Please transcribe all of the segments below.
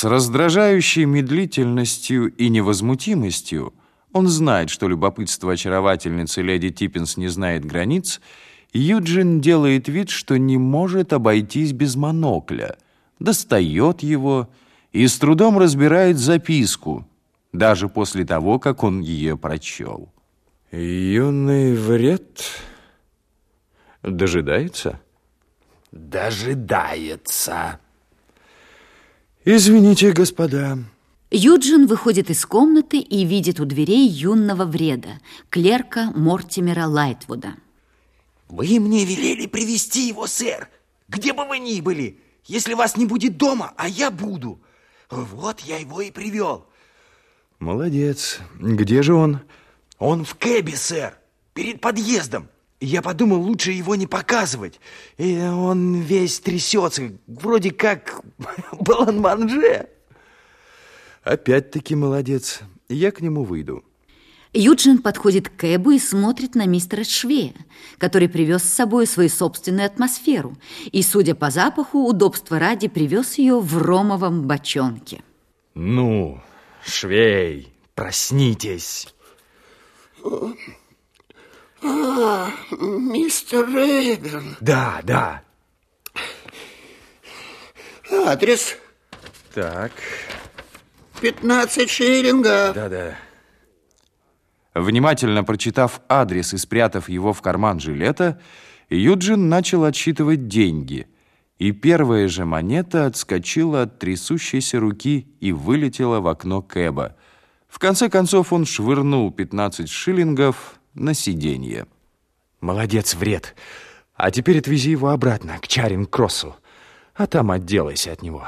С раздражающей медлительностью и невозмутимостью он знает, что любопытство очаровательницы леди Типпинс не знает границ, Юджин делает вид, что не может обойтись без монокля, достает его и с трудом разбирает записку, даже после того, как он ее прочел. Юный вред дожидается? Дожидается. Извините, господа. Юджин выходит из комнаты и видит у дверей юного вреда, клерка Мортимера Лайтвуда. Вы мне велели привести его, сэр, где бы вы ни были, если вас не будет дома, а я буду. Вот я его и привел. Молодец. Где же он? Он в кэбе, сэр, перед подъездом. Я подумал, лучше его не показывать. И он весь трясется, вроде как баланманже. Опять-таки молодец. Я к нему выйду. Юджин подходит к Кэбу и смотрит на мистера Швея, который привез с собой свою собственную атмосферу и, судя по запаху, удобства ради привез ее в ромовом бочонке. Ну, Швей, проснитесь. А, мистер Рейган. Да, да. Адрес. Так. 15 шиллингов. Да, да. Внимательно прочитав адрес и спрятав его в карман жилета, Юджин начал отсчитывать деньги, и первая же монета отскочила от трясущейся руки и вылетела в окно Кэба. В конце концов он швырнул 15 шиллингов на сиденье. «Молодец, вред! А теперь отвези его обратно, к Чаринг-Кроссу, а там отделайся от него».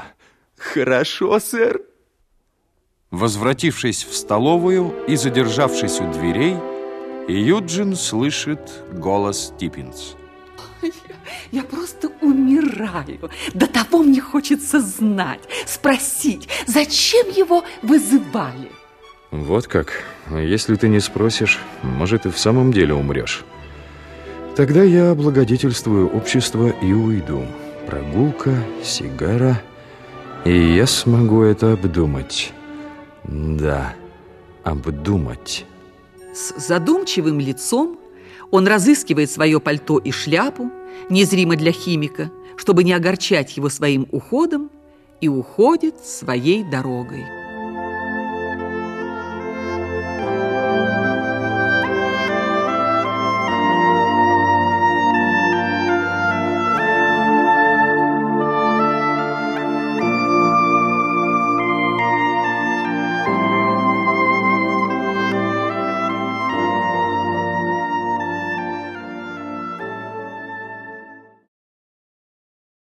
«Хорошо, сэр». Возвратившись в столовую и задержавшись у дверей, Юджин слышит голос Типпинс. Я, я просто умираю. До того мне хочется знать, спросить, зачем его вызывали. Вот как. Если ты не спросишь, может, и в самом деле умрешь. Тогда я облагодетельствую общество и уйду. Прогулка, сигара, и я смогу это обдумать. Да, обдумать. С задумчивым лицом он разыскивает свое пальто и шляпу, незримо для химика, чтобы не огорчать его своим уходом, и уходит своей дорогой.